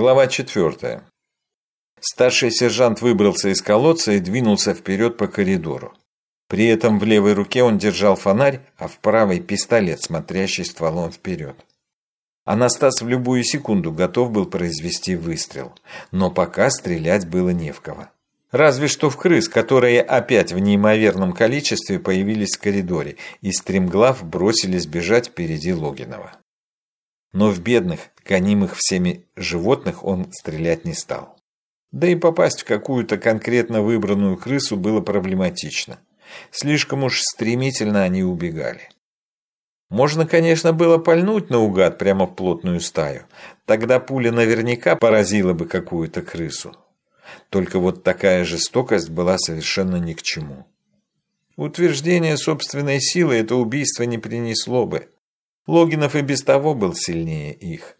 Глава четвертая. Старший сержант выбрался из колодца и двинулся вперед по коридору. При этом в левой руке он держал фонарь, а в правой пистолет, смотрящий стволом вперед. Анастас в любую секунду готов был произвести выстрел, но пока стрелять было не в кого. Разве что в крыс, которые опять в неимоверном количестве появились в коридоре и стремглав бросились бежать впереди Логинова. Но в бедных, гонимых всеми животных он стрелять не стал. Да и попасть в какую-то конкретно выбранную крысу было проблематично. Слишком уж стремительно они убегали. Можно, конечно, было пальнуть наугад прямо в плотную стаю. Тогда пуля наверняка поразила бы какую-то крысу. Только вот такая жестокость была совершенно ни к чему. Утверждение собственной силы это убийство не принесло бы. Логинов и без того был сильнее их.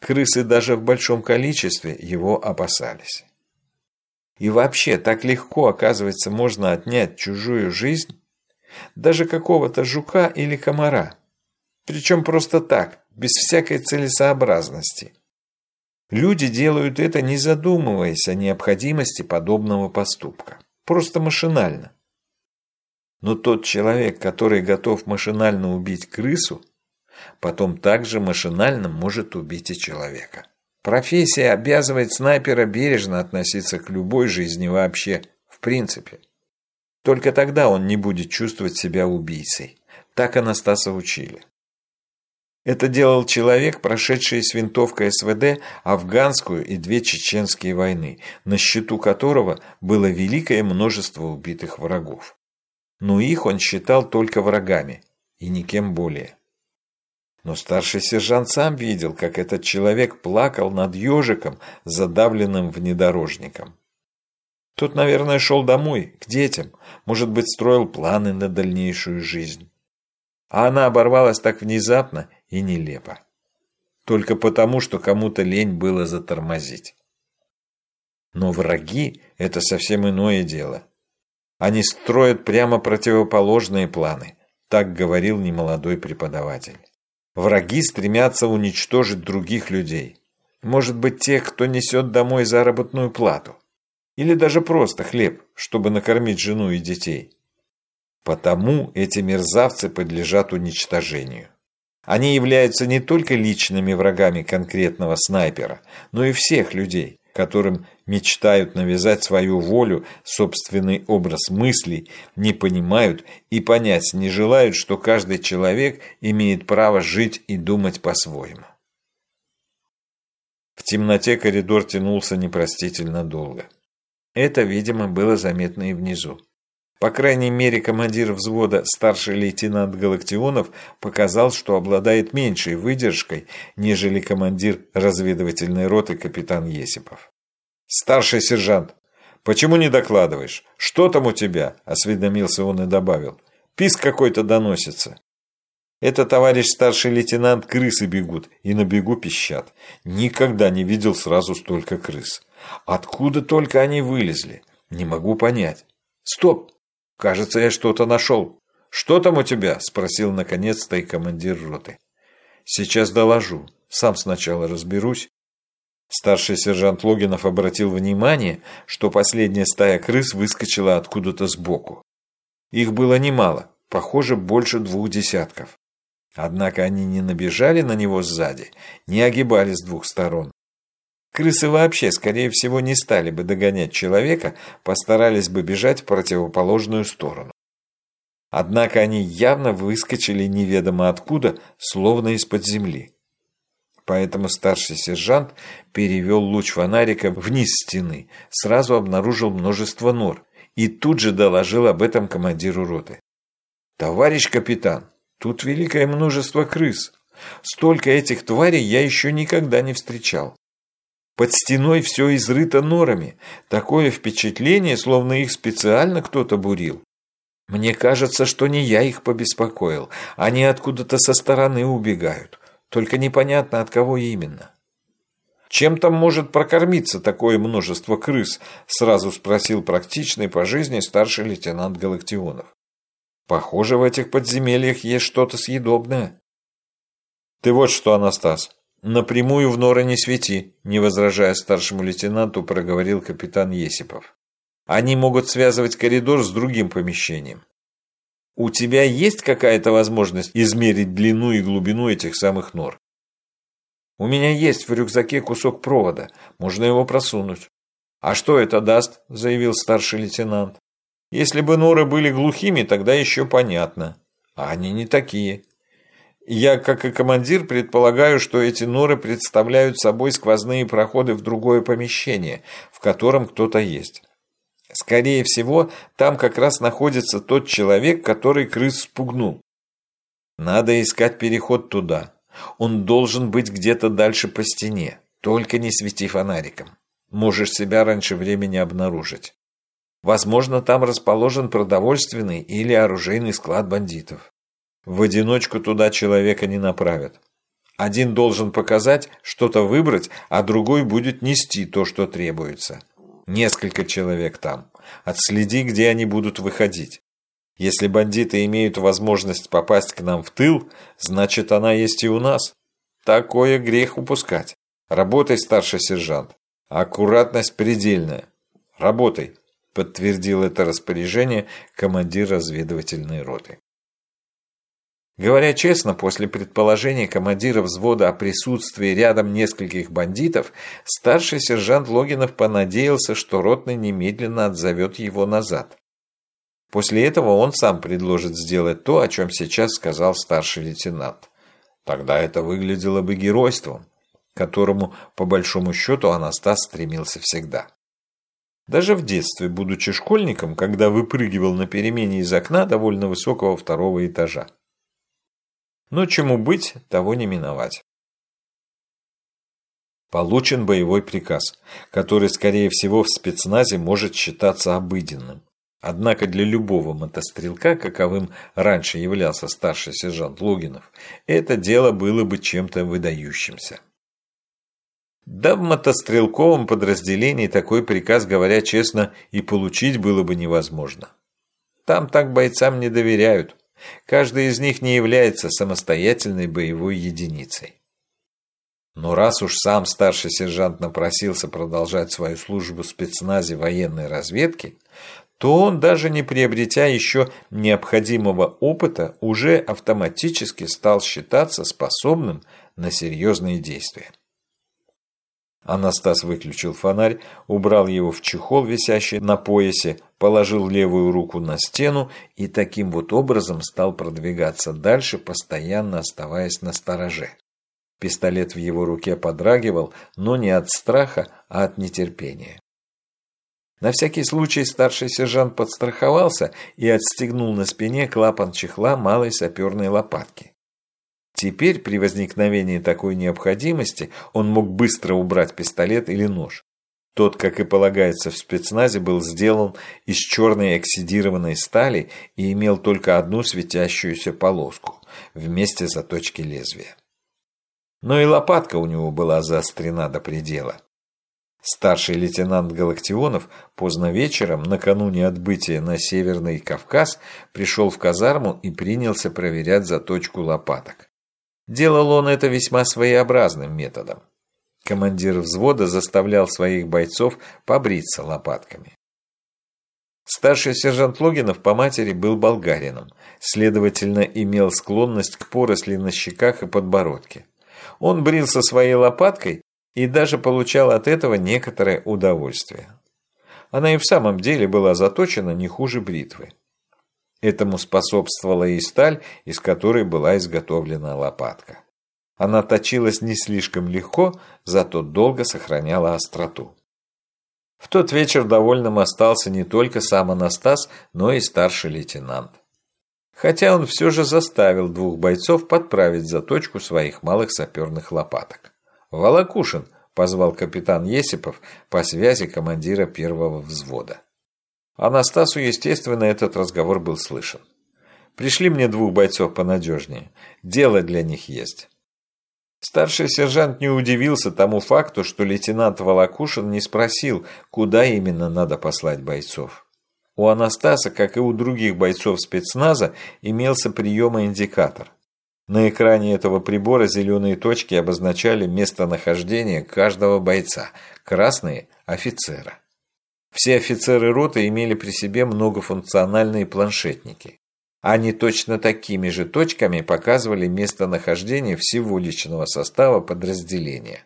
Крысы даже в большом количестве его опасались. И вообще, так легко, оказывается, можно отнять чужую жизнь, даже какого-то жука или комара. Причем просто так, без всякой целесообразности. Люди делают это, не задумываясь о необходимости подобного поступка. Просто машинально. Но тот человек, который готов машинально убить крысу, потом также машинально может убить и человека. Профессия обязывает снайпера бережно относиться к любой жизни вообще, в принципе. Только тогда он не будет чувствовать себя убийцей. Так Анастаса учили. Это делал человек, прошедший с винтовкой СВД афганскую и две чеченские войны, на счету которого было великое множество убитых врагов. Но их он считал только врагами, и никем более. Но старший сержант сам видел, как этот человек плакал над ежиком, задавленным внедорожником. Тот, наверное, шел домой, к детям, может быть, строил планы на дальнейшую жизнь. А она оборвалась так внезапно и нелепо. Только потому, что кому-то лень было затормозить. Но враги – это совсем иное дело. Они строят прямо противоположные планы, так говорил немолодой преподаватель. Враги стремятся уничтожить других людей. Может быть, тех, кто несет домой заработную плату. Или даже просто хлеб, чтобы накормить жену и детей. Потому эти мерзавцы подлежат уничтожению. Они являются не только личными врагами конкретного снайпера, но и всех людей, которым мечтают навязать свою волю, собственный образ мыслей, не понимают и понять не желают, что каждый человек имеет право жить и думать по-своему. В темноте коридор тянулся непростительно долго. Это, видимо, было заметно и внизу. По крайней мере, командир взвода, старший лейтенант Галактионов, показал, что обладает меньшей выдержкой, нежели командир разведывательной роты капитан Есипов. «Старший сержант, почему не докладываешь? Что там у тебя?» – осведомился он и добавил. «Писк какой-то доносится». Это, товарищ старший лейтенант, крысы бегут и на бегу пищат. Никогда не видел сразу столько крыс. Откуда только они вылезли? Не могу понять. Стоп! Кажется, я что-то нашел. Что там у тебя? Спросил наконец-то и командир роты. Сейчас доложу. Сам сначала разберусь. Старший сержант Логинов обратил внимание, что последняя стая крыс выскочила откуда-то сбоку. Их было немало, похоже, больше двух десятков. Однако они не набежали на него сзади, не огибали с двух сторон. Крысы вообще, скорее всего, не стали бы догонять человека, постарались бы бежать в противоположную сторону. Однако они явно выскочили неведомо откуда, словно из-под земли. Поэтому старший сержант перевел луч фонарика вниз стены, сразу обнаружил множество нор и тут же доложил об этом командиру роты. «Товарищ капитан, тут великое множество крыс. Столько этих тварей я еще никогда не встречал. Под стеной все изрыто норами. Такое впечатление, словно их специально кто-то бурил. Мне кажется, что не я их побеспокоил. Они откуда-то со стороны убегают. Только непонятно, от кого именно. «Чем там может прокормиться такое множество крыс?» Сразу спросил практичный по жизни старший лейтенант Галактионов. «Похоже, в этих подземельях есть что-то съедобное». «Ты вот что, Анастас, «Напрямую в норы не свети», – не возражая старшему лейтенанту, проговорил капитан Есипов. «Они могут связывать коридор с другим помещением. У тебя есть какая-то возможность измерить длину и глубину этих самых нор?» «У меня есть в рюкзаке кусок провода, можно его просунуть». «А что это даст?» – заявил старший лейтенант. «Если бы норы были глухими, тогда еще понятно. А они не такие». Я, как и командир, предполагаю, что эти норы представляют собой сквозные проходы в другое помещение, в котором кто-то есть. Скорее всего, там как раз находится тот человек, который крыс спугнул. Надо искать переход туда. Он должен быть где-то дальше по стене. Только не свети фонариком. Можешь себя раньше времени обнаружить. Возможно, там расположен продовольственный или оружейный склад бандитов. В одиночку туда человека не направят. Один должен показать, что-то выбрать, а другой будет нести то, что требуется. Несколько человек там. Отследи, где они будут выходить. Если бандиты имеют возможность попасть к нам в тыл, значит она есть и у нас. Такое грех упускать. Работай, старший сержант. Аккуратность предельная. Работай, подтвердил это распоряжение командир разведывательной роты. Говоря честно, после предположения командира взвода о присутствии рядом нескольких бандитов, старший сержант Логинов понадеялся, что ротный немедленно отзовет его назад. После этого он сам предложит сделать то, о чем сейчас сказал старший лейтенант. Тогда это выглядело бы геройством, которому, по большому счету, Анастас стремился всегда. Даже в детстве, будучи школьником, когда выпрыгивал на перемене из окна довольно высокого второго этажа. Но чему быть, того не миновать. Получен боевой приказ, который, скорее всего, в спецназе может считаться обыденным. Однако для любого мотострелка, каковым раньше являлся старший сержант Логинов, это дело было бы чем-то выдающимся. Да в мотострелковом подразделении такой приказ, говоря честно, и получить было бы невозможно. Там так бойцам не доверяют. Каждый из них не является самостоятельной боевой единицей. Но раз уж сам старший сержант напросился продолжать свою службу в спецназе военной разведки, то он, даже не приобретя еще необходимого опыта, уже автоматически стал считаться способным на серьезные действия. Анастас выключил фонарь, убрал его в чехол, висящий на поясе, положил левую руку на стену и таким вот образом стал продвигаться дальше, постоянно оставаясь на стороже. Пистолет в его руке подрагивал, но не от страха, а от нетерпения. На всякий случай старший сержант подстраховался и отстегнул на спине клапан чехла малой саперной лопатки. Теперь, при возникновении такой необходимости, он мог быстро убрать пистолет или нож. Тот, как и полагается в спецназе, был сделан из черной оксидированной стали и имел только одну светящуюся полоску вместе заточки лезвия. Но и лопатка у него была заострена до предела. Старший лейтенант Галактионов поздно вечером, накануне отбытия на Северный Кавказ, пришел в казарму и принялся проверять заточку лопаток. Делал он это весьма своеобразным методом. Командир взвода заставлял своих бойцов побриться лопатками. Старший сержант Логинов по матери был болгарином, следовательно, имел склонность к поросли на щеках и подбородке. Он брился своей лопаткой и даже получал от этого некоторое удовольствие. Она и в самом деле была заточена не хуже бритвы. Этому способствовала и сталь, из которой была изготовлена лопатка. Она точилась не слишком легко, зато долго сохраняла остроту. В тот вечер довольным остался не только сам Анастас, но и старший лейтенант. Хотя он все же заставил двух бойцов подправить заточку своих малых саперных лопаток. «Волокушин!» – позвал капитан Есипов по связи командира первого взвода. Анастасу, естественно, этот разговор был слышен. «Пришли мне двух бойцов понадежнее. Дело для них есть». Старший сержант не удивился тому факту, что лейтенант Волокушин не спросил, куда именно надо послать бойцов. У Анастаса, как и у других бойцов спецназа, имелся приемоиндикатор. На экране этого прибора зеленые точки обозначали местонахождение каждого бойца, красные – офицера. Все офицеры роты имели при себе многофункциональные планшетники. Они точно такими же точками показывали местонахождение всего личного состава подразделения.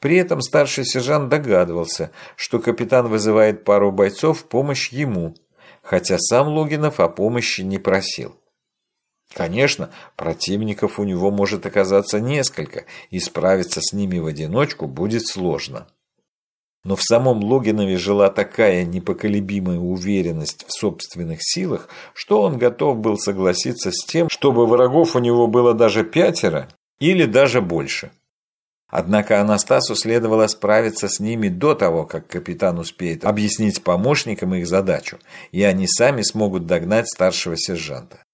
При этом старший сержант догадывался, что капитан вызывает пару бойцов в помощь ему, хотя сам Логинов о помощи не просил. Конечно, противников у него может оказаться несколько, и справиться с ними в одиночку будет сложно. Но в самом Логинове жила такая непоколебимая уверенность в собственных силах, что он готов был согласиться с тем, чтобы врагов у него было даже пятеро или даже больше. Однако Анастасу следовало справиться с ними до того, как капитан успеет объяснить помощникам их задачу, и они сами смогут догнать старшего сержанта.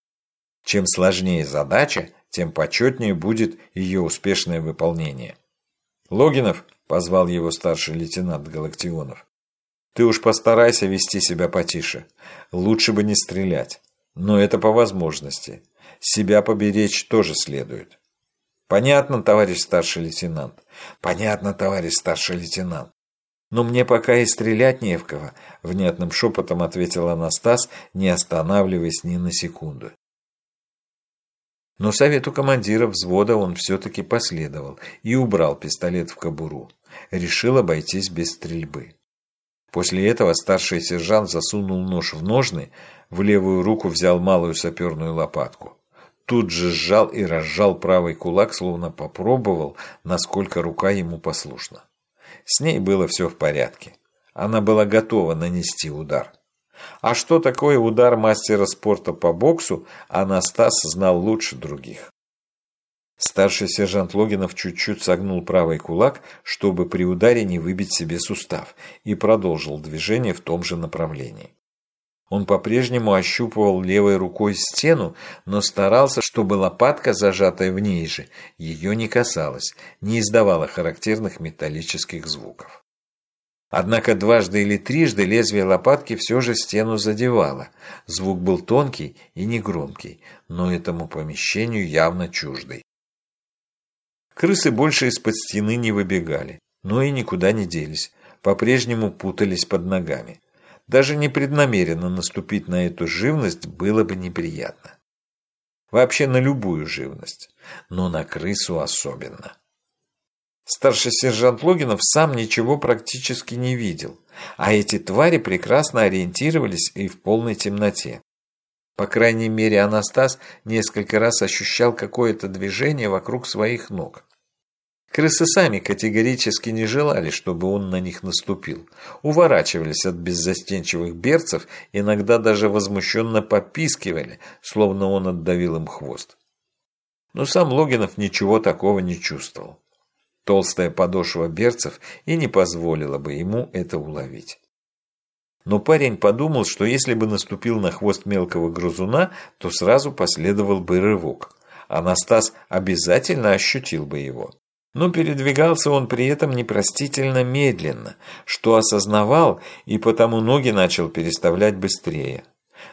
Чем сложнее задача, тем почетнее будет ее успешное выполнение. «Логинов», – позвал его старший лейтенант Галактионов, – «ты уж постарайся вести себя потише. Лучше бы не стрелять. Но это по возможности. Себя поберечь тоже следует». «Понятно, товарищ старший лейтенант?» «Понятно, товарищ старший лейтенант». «Но мне пока и стрелять не в кого», – внятным шепотом ответил Анастас, не останавливаясь ни на секунду. Но совету командира взвода он все-таки последовал и убрал пистолет в кобуру. Решил обойтись без стрельбы. После этого старший сержант засунул нож в ножны, в левую руку взял малую саперную лопатку. Тут же сжал и разжал правый кулак, словно попробовал, насколько рука ему послушна. С ней было все в порядке. Она была готова нанести удар. А что такое удар мастера спорта по боксу, Анастас знал лучше других. Старший сержант Логинов чуть-чуть согнул правый кулак, чтобы при ударе не выбить себе сустав, и продолжил движение в том же направлении. Он по-прежнему ощупывал левой рукой стену, но старался, чтобы лопатка, зажатая в ней же, ее не касалась, не издавала характерных металлических звуков. Однако дважды или трижды лезвие лопатки все же стену задевало. Звук был тонкий и негромкий, но этому помещению явно чуждый. Крысы больше из-под стены не выбегали, но и никуда не делись, по-прежнему путались под ногами. Даже непреднамеренно наступить на эту живность было бы неприятно. Вообще на любую живность, но на крысу особенно. Старший сержант Логинов сам ничего практически не видел, а эти твари прекрасно ориентировались и в полной темноте. По крайней мере, Анастас несколько раз ощущал какое-то движение вокруг своих ног. Крысы сами категорически не желали, чтобы он на них наступил. Уворачивались от беззастенчивых берцев, иногда даже возмущенно попискивали, словно он отдавил им хвост. Но сам Логинов ничего такого не чувствовал. Толстая подошва берцев и не позволила бы ему это уловить. Но парень подумал, что если бы наступил на хвост мелкого грызуна, то сразу последовал бы рывок. Анастас обязательно ощутил бы его. Но передвигался он при этом непростительно медленно, что осознавал и потому ноги начал переставлять быстрее.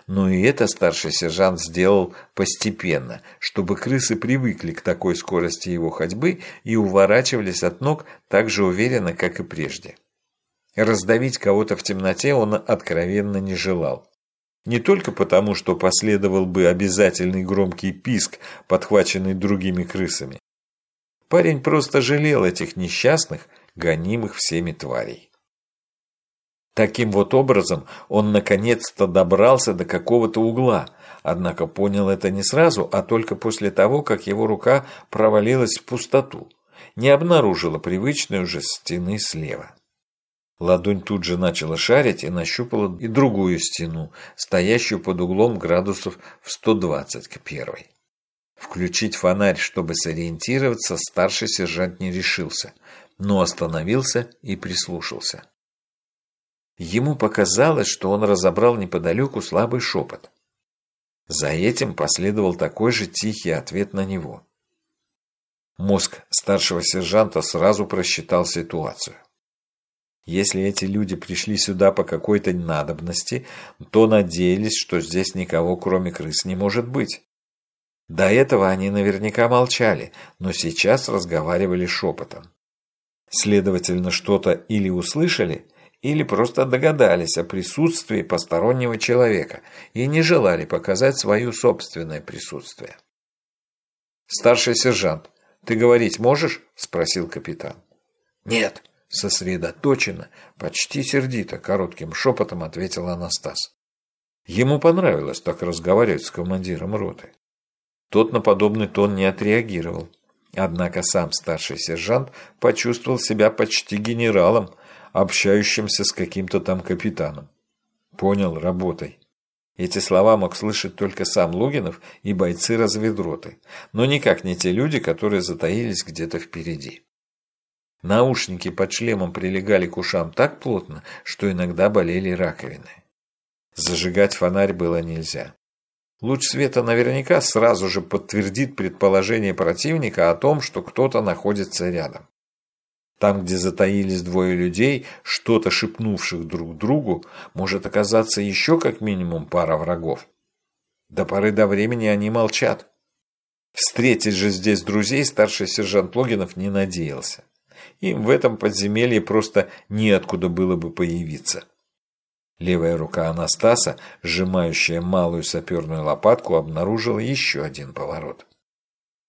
Но и это старший сержант сделал постепенно, чтобы крысы привыкли к такой скорости его ходьбы и уворачивались от ног так же уверенно, как и прежде. Раздавить кого-то в темноте он откровенно не желал. Не только потому, что последовал бы обязательный громкий писк, подхваченный другими крысами. Парень просто жалел этих несчастных, гонимых всеми тварей. Таким вот образом он наконец-то добрался до какого-то угла, однако понял это не сразу, а только после того, как его рука провалилась в пустоту, не обнаружила привычной уже стены слева. Ладонь тут же начала шарить и нащупала и другую стену, стоящую под углом градусов в 120 к первой. Включить фонарь, чтобы сориентироваться, старший сержант не решился, но остановился и прислушался. Ему показалось, что он разобрал неподалеку слабый шепот. За этим последовал такой же тихий ответ на него. Мозг старшего сержанта сразу просчитал ситуацию. Если эти люди пришли сюда по какой-то надобности, то надеялись, что здесь никого кроме крыс не может быть. До этого они наверняка молчали, но сейчас разговаривали шепотом. Следовательно, что-то или услышали, или просто догадались о присутствии постороннего человека и не желали показать свое собственное присутствие. «Старший сержант, ты говорить можешь?» – спросил капитан. «Нет», – сосредоточенно, почти сердито, коротким шепотом ответил Анастас. Ему понравилось так разговаривать с командиром роты. Тот на подобный тон не отреагировал. Однако сам старший сержант почувствовал себя почти генералом, общающимся с каким-то там капитаном. Понял, работай. Эти слова мог слышать только сам Логинов и бойцы разведроты, но никак не те люди, которые затаились где-то впереди. Наушники под шлемом прилегали к ушам так плотно, что иногда болели раковины. Зажигать фонарь было нельзя. Луч света наверняка сразу же подтвердит предположение противника о том, что кто-то находится рядом. Там, где затаились двое людей, что-то шепнувших друг другу, может оказаться еще как минимум пара врагов. До поры до времени они молчат. Встретить же здесь друзей старший сержант Логинов не надеялся. Им в этом подземелье просто неоткуда было бы появиться. Левая рука Анастаса, сжимающая малую саперную лопатку, обнаружила еще один поворот.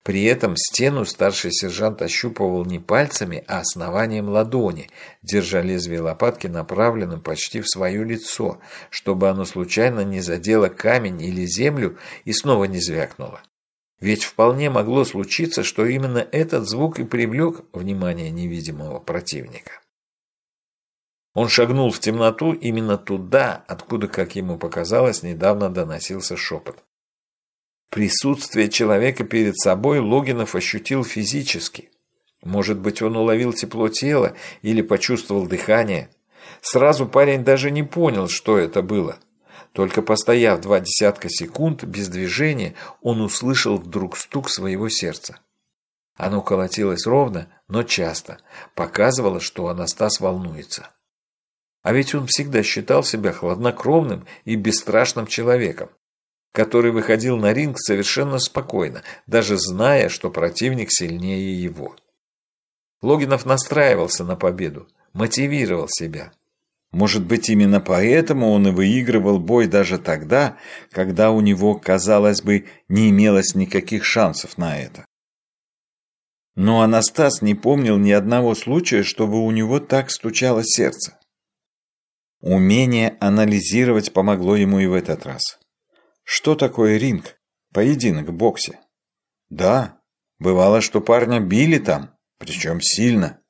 При этом стену старший сержант ощупывал не пальцами, а основанием ладони, держа лезвие лопатки направленным почти в свое лицо, чтобы оно случайно не задело камень или землю и снова не звякнуло. Ведь вполне могло случиться, что именно этот звук и привлек внимание невидимого противника. Он шагнул в темноту именно туда, откуда, как ему показалось, недавно доносился шепот. Присутствие человека перед собой Логинов ощутил физически. Может быть, он уловил тепло тела или почувствовал дыхание. Сразу парень даже не понял, что это было. Только постояв два десятка секунд без движения, он услышал вдруг стук своего сердца. Оно колотилось ровно, но часто, показывало, что Анастас волнуется. А ведь он всегда считал себя хладнокровным и бесстрашным человеком который выходил на ринг совершенно спокойно, даже зная, что противник сильнее его. Логинов настраивался на победу, мотивировал себя. Может быть, именно поэтому он и выигрывал бой даже тогда, когда у него, казалось бы, не имелось никаких шансов на это. Но Анастас не помнил ни одного случая, чтобы у него так стучало сердце. Умение анализировать помогло ему и в этот раз. Что такое ринг? Поединок в боксе. Да, бывало, что парня били там, причем сильно.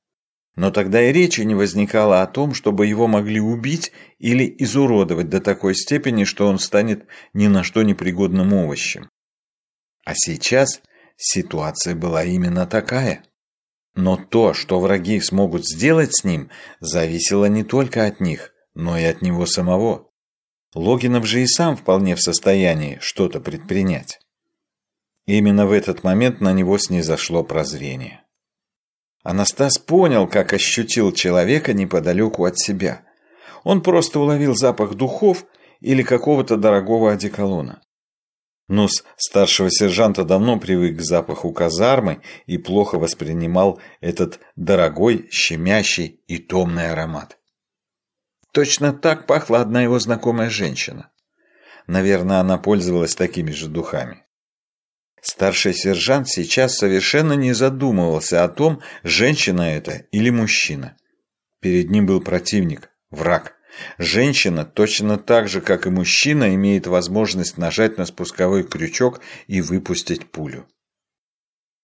Но тогда и речи не возникало о том, чтобы его могли убить или изуродовать до такой степени, что он станет ни на что непригодным овощем. А сейчас ситуация была именно такая. Но то, что враги смогут сделать с ним, зависело не только от них, но и от него самого. Логинов же и сам вполне в состоянии что-то предпринять. Именно в этот момент на него снизошло прозрение. Анастас понял, как ощутил человека неподалеку от себя. Он просто уловил запах духов или какого-то дорогого одеколона. Нос старшего сержанта давно привык к запаху казармы и плохо воспринимал этот дорогой, щемящий и томный аромат. Точно так пахла одна его знакомая женщина. Наверное, она пользовалась такими же духами. Старший сержант сейчас совершенно не задумывался о том, женщина это или мужчина. Перед ним был противник, враг. Женщина точно так же, как и мужчина, имеет возможность нажать на спусковой крючок и выпустить пулю.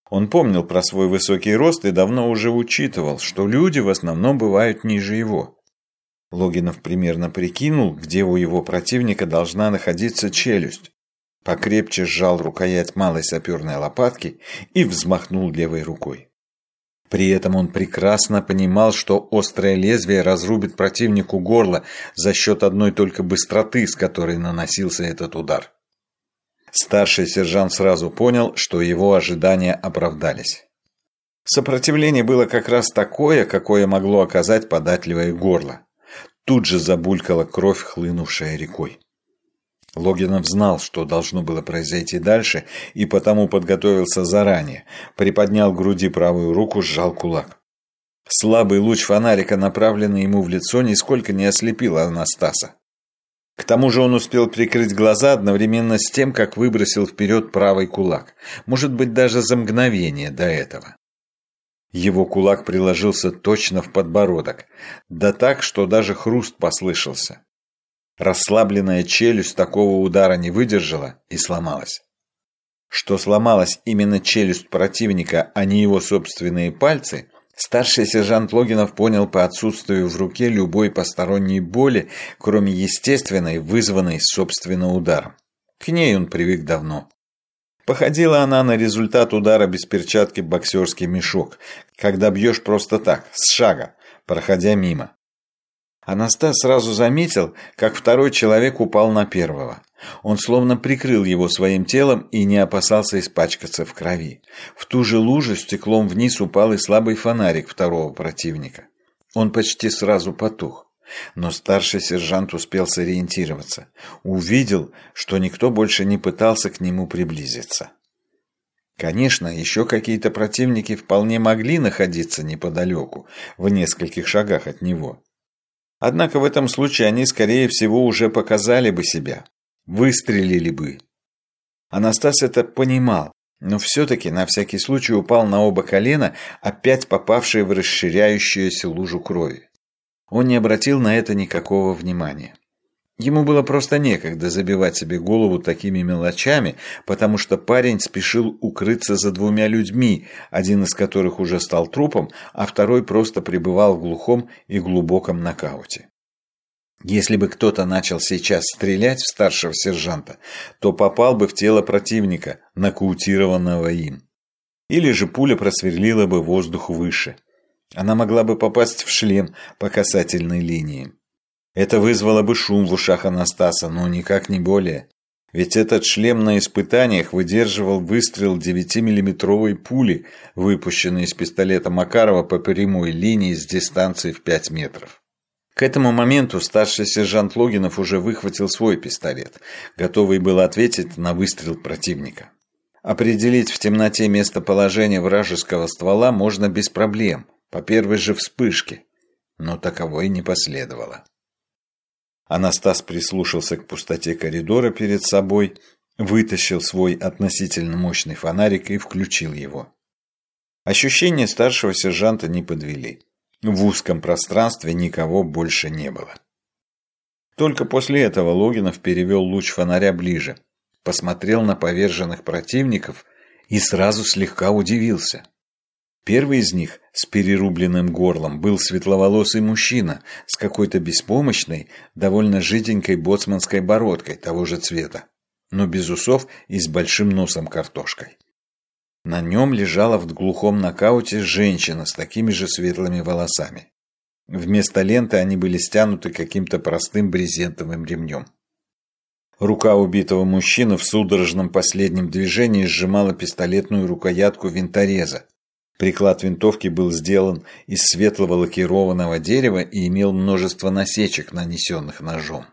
Он помнил про свой высокий рост и давно уже учитывал, что люди в основном бывают ниже его. Логинов примерно прикинул, где у его противника должна находиться челюсть. Покрепче сжал рукоять малой саперной лопатки и взмахнул левой рукой. При этом он прекрасно понимал, что острое лезвие разрубит противнику горло за счет одной только быстроты, с которой наносился этот удар. Старший сержант сразу понял, что его ожидания оправдались. Сопротивление было как раз такое, какое могло оказать податливое горло. Тут же забулькала кровь, хлынувшая рекой. Логинов знал, что должно было произойти дальше, и потому подготовился заранее. Приподнял к груди правую руку, сжал кулак. Слабый луч фонарика, направленный ему в лицо, нисколько не ослепил Анастаса. К тому же он успел прикрыть глаза одновременно с тем, как выбросил вперед правый кулак. Может быть, даже за мгновение до этого. Его кулак приложился точно в подбородок. Да так, что даже хруст послышался. Расслабленная челюсть такого удара не выдержала и сломалась. Что сломалась именно челюсть противника, а не его собственные пальцы, старший сержант Логинов понял по отсутствию в руке любой посторонней боли, кроме естественной, вызванной собственно ударом. К ней он привык давно. Походила она на результат удара без перчатки боксерский мешок, когда бьешь просто так, с шага, проходя мимо. Анастас сразу заметил, как второй человек упал на первого. Он словно прикрыл его своим телом и не опасался испачкаться в крови. В ту же лужу стеклом вниз упал и слабый фонарик второго противника. Он почти сразу потух. Но старший сержант успел сориентироваться. Увидел, что никто больше не пытался к нему приблизиться. Конечно, еще какие-то противники вполне могли находиться неподалеку, в нескольких шагах от него. Однако в этом случае они, скорее всего, уже показали бы себя, выстрелили бы. Анастас это понимал, но все-таки на всякий случай упал на оба колена, опять попавшие в расширяющуюся лужу крови. Он не обратил на это никакого внимания. Ему было просто некогда забивать себе голову такими мелочами, потому что парень спешил укрыться за двумя людьми, один из которых уже стал трупом, а второй просто пребывал в глухом и глубоком нокауте. Если бы кто-то начал сейчас стрелять в старшего сержанта, то попал бы в тело противника, нокаутированного им. Или же пуля просверлила бы воздух выше. Она могла бы попасть в шлем по касательной линии. Это вызвало бы шум в ушах Анастаса, но никак не более. Ведь этот шлем на испытаниях выдерживал выстрел 9-миллиметровой пули, выпущенной из пистолета Макарова по прямой линии с дистанцией в 5 метров. К этому моменту старший сержант Логинов уже выхватил свой пистолет, готовый был ответить на выстрел противника. Определить в темноте местоположение вражеского ствола можно без проблем, по первой же вспышке, но таковой не последовало. Анастас прислушался к пустоте коридора перед собой, вытащил свой относительно мощный фонарик и включил его. Ощущения старшего сержанта не подвели. В узком пространстве никого больше не было. Только после этого Логинов перевел луч фонаря ближе, посмотрел на поверженных противников и сразу слегка удивился. Первый из них с перерубленным горлом был светловолосый мужчина с какой-то беспомощной, довольно жиденькой боцманской бородкой того же цвета, но без усов и с большим носом картошкой. На нем лежала в глухом нокауте женщина с такими же светлыми волосами. Вместо ленты они были стянуты каким-то простым брезентовым ремнем. Рука убитого мужчины в судорожном последнем движении сжимала пистолетную рукоятку винтореза, Приклад винтовки был сделан из светлого лакированного дерева и имел множество насечек, нанесенных ножом.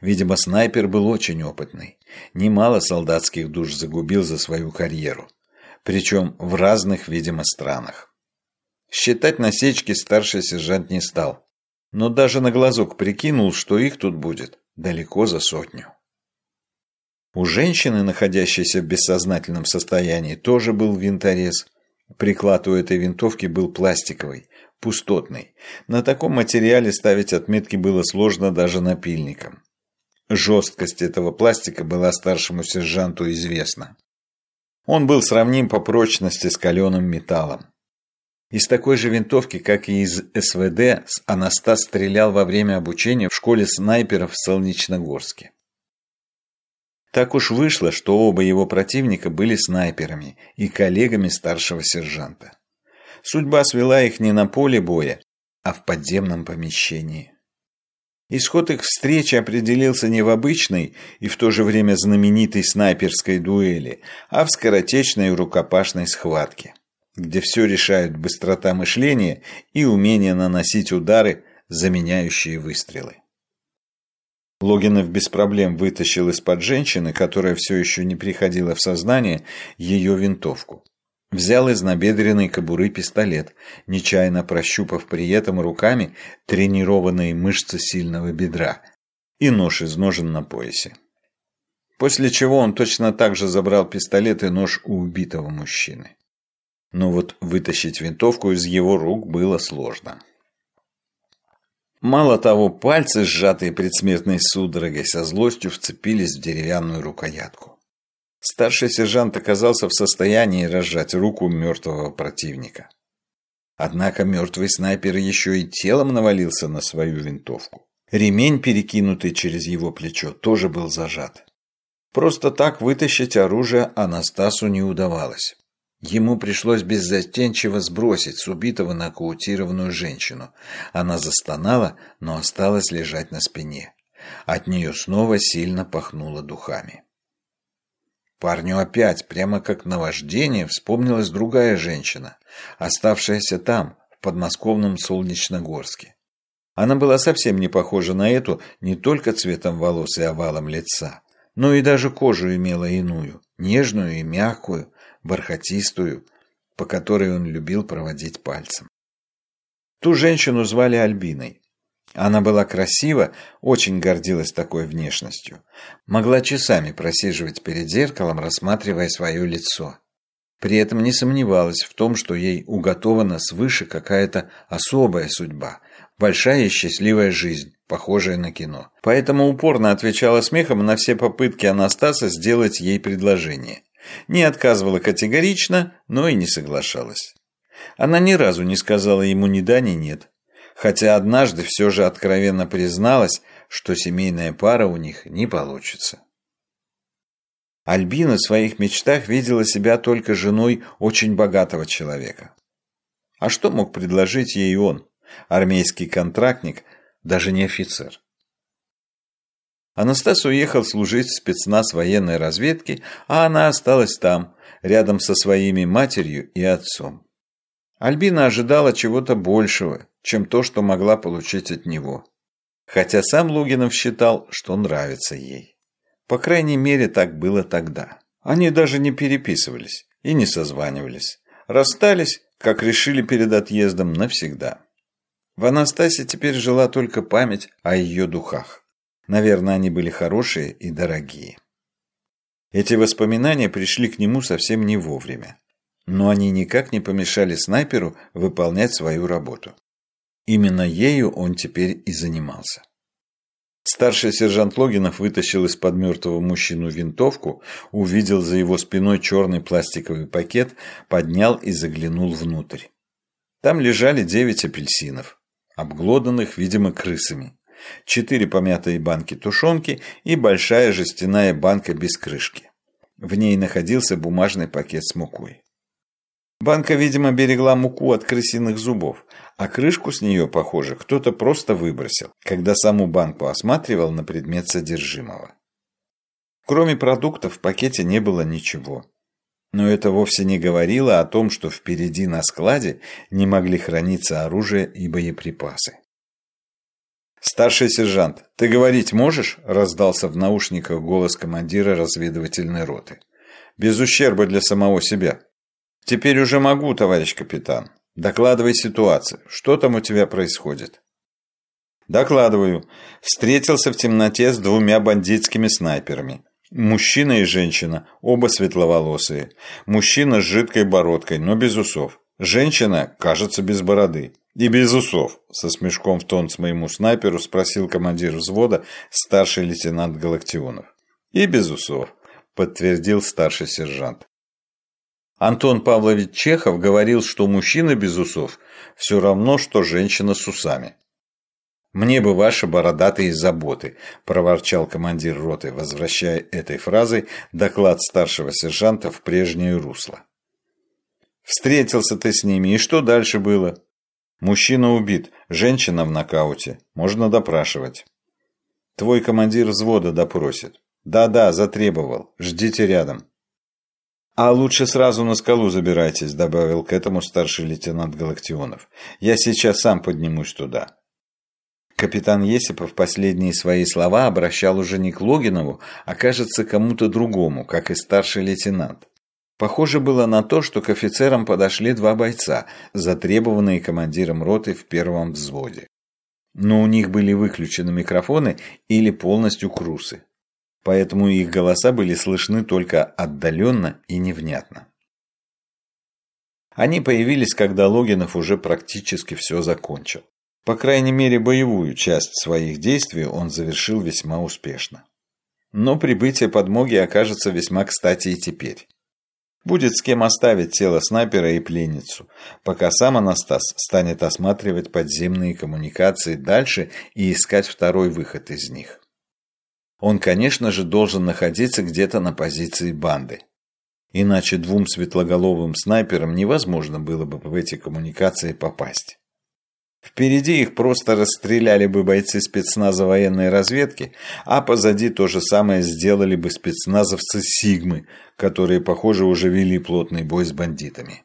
Видимо, снайпер был очень опытный. Немало солдатских душ загубил за свою карьеру. Причем в разных, видимо, странах. Считать насечки старший сержант не стал. Но даже на глазок прикинул, что их тут будет далеко за сотню. У женщины, находящейся в бессознательном состоянии, тоже был винторез. Приклад у этой винтовки был пластиковый, пустотный. На таком материале ставить отметки было сложно даже напильником. Жесткость этого пластика была старшему сержанту известна. Он был сравним по прочности с каленым металлом. Из такой же винтовки, как и из СВД, Анастас стрелял во время обучения в школе снайперов в Солнечногорске. Так уж вышло, что оба его противника были снайперами и коллегами старшего сержанта. Судьба свела их не на поле боя, а в подземном помещении. Исход их встречи определился не в обычной и в то же время знаменитой снайперской дуэли, а в скоротечной рукопашной схватке, где все решают быстрота мышления и умение наносить удары, заменяющие выстрелы. Логинов без проблем вытащил из-под женщины, которая все еще не приходила в сознание, ее винтовку. Взял из набедренной кобуры пистолет, нечаянно прощупав при этом руками тренированные мышцы сильного бедра и нож из ножен на поясе. После чего он точно так же забрал пистолет и нож у убитого мужчины. Но вот вытащить винтовку из его рук было сложно. Мало того, пальцы, сжатые предсмертной судорогой, со злостью вцепились в деревянную рукоятку. Старший сержант оказался в состоянии разжать руку мертвого противника. Однако мертвый снайпер еще и телом навалился на свою винтовку. Ремень, перекинутый через его плечо, тоже был зажат. Просто так вытащить оружие Анастасу не удавалось. Ему пришлось беззастенчиво сбросить с убитого нокаутированную женщину. Она застонала, но осталась лежать на спине. От нее снова сильно пахнуло духами. Парню опять, прямо как наваждение, вспомнилась другая женщина, оставшаяся там, в подмосковном Солнечногорске. Она была совсем не похожа на эту не только цветом волос и овалом лица, но и даже кожу имела иную, нежную и мягкую, бархатистую, по которой он любил проводить пальцем. Ту женщину звали Альбиной. Она была красива, очень гордилась такой внешностью. Могла часами просиживать перед зеркалом, рассматривая свое лицо. При этом не сомневалась в том, что ей уготована свыше какая-то особая судьба, большая и счастливая жизнь, похожая на кино. Поэтому упорно отвечала смехом на все попытки Анастаса сделать ей предложение. Не отказывала категорично, но и не соглашалась. Она ни разу не сказала ему ни да, ни нет. Хотя однажды все же откровенно призналась, что семейная пара у них не получится. Альбина в своих мечтах видела себя только женой очень богатого человека. А что мог предложить ей он, армейский контрактник, даже не офицер? Анастас уехал служить в спецназ военной разведки, а она осталась там, рядом со своими матерью и отцом. Альбина ожидала чего-то большего, чем то, что могла получить от него. Хотя сам Лугинов считал, что нравится ей. По крайней мере, так было тогда. Они даже не переписывались и не созванивались. Расстались, как решили перед отъездом, навсегда. В Анастасе теперь жила только память о ее духах. Наверное, они были хорошие и дорогие. Эти воспоминания пришли к нему совсем не вовремя. Но они никак не помешали снайперу выполнять свою работу. Именно ею он теперь и занимался. Старший сержант Логинов вытащил из-под мертвого мужчину винтовку, увидел за его спиной черный пластиковый пакет, поднял и заглянул внутрь. Там лежали девять апельсинов, обглоданных, видимо, крысами четыре помятые банки тушенки и большая жестяная банка без крышки. В ней находился бумажный пакет с мукой. Банка, видимо, берегла муку от крысиных зубов, а крышку с нее, похоже, кто-то просто выбросил, когда саму банку осматривал на предмет содержимого. Кроме продуктов в пакете не было ничего. Но это вовсе не говорило о том, что впереди на складе не могли храниться оружие и боеприпасы. «Старший сержант, ты говорить можешь?» – раздался в наушниках голос командира разведывательной роты. «Без ущерба для самого себя». «Теперь уже могу, товарищ капитан. Докладывай ситуацию. Что там у тебя происходит?» «Докладываю. Встретился в темноте с двумя бандитскими снайперами. Мужчина и женщина, оба светловолосые. Мужчина с жидкой бородкой, но без усов. Женщина, кажется, без бороды. «И без усов», — со смешком в тон с моему снайперу спросил командир взвода, старший лейтенант Галактионов. «И без усов», — подтвердил старший сержант. Антон Павлович Чехов говорил, что мужчина без усов все равно, что женщина с усами. «Мне бы ваши бородатые заботы», – проворчал командир роты, возвращая этой фразой доклад старшего сержанта в прежнее русло. «Встретился ты с ними, и что дальше было?» Мужчина убит, женщина в нокауте. Можно допрашивать. Твой командир взвода допросит. Да-да, затребовал. Ждите рядом. А лучше сразу на скалу забирайтесь, добавил к этому старший лейтенант Галактионов. Я сейчас сам поднимусь туда. Капитан Есипов последние свои слова обращал уже не к Логинову, а, кажется, кому-то другому, как и старший лейтенант. Похоже было на то, что к офицерам подошли два бойца, затребованные командиром роты в первом взводе. Но у них были выключены микрофоны или полностью крусы. Поэтому их голоса были слышны только отдаленно и невнятно. Они появились, когда Логинов уже практически все закончил. По крайней мере, боевую часть своих действий он завершил весьма успешно. Но прибытие подмоги окажется весьма кстати и теперь. Будет с кем оставить тело снайпера и пленницу, пока сам Анастас станет осматривать подземные коммуникации дальше и искать второй выход из них. Он, конечно же, должен находиться где-то на позиции банды. Иначе двум светлоголовым снайперам невозможно было бы в эти коммуникации попасть. Впереди их просто расстреляли бы бойцы спецназа военной разведки, а позади то же самое сделали бы спецназовцы Сигмы, которые, похоже, уже вели плотный бой с бандитами.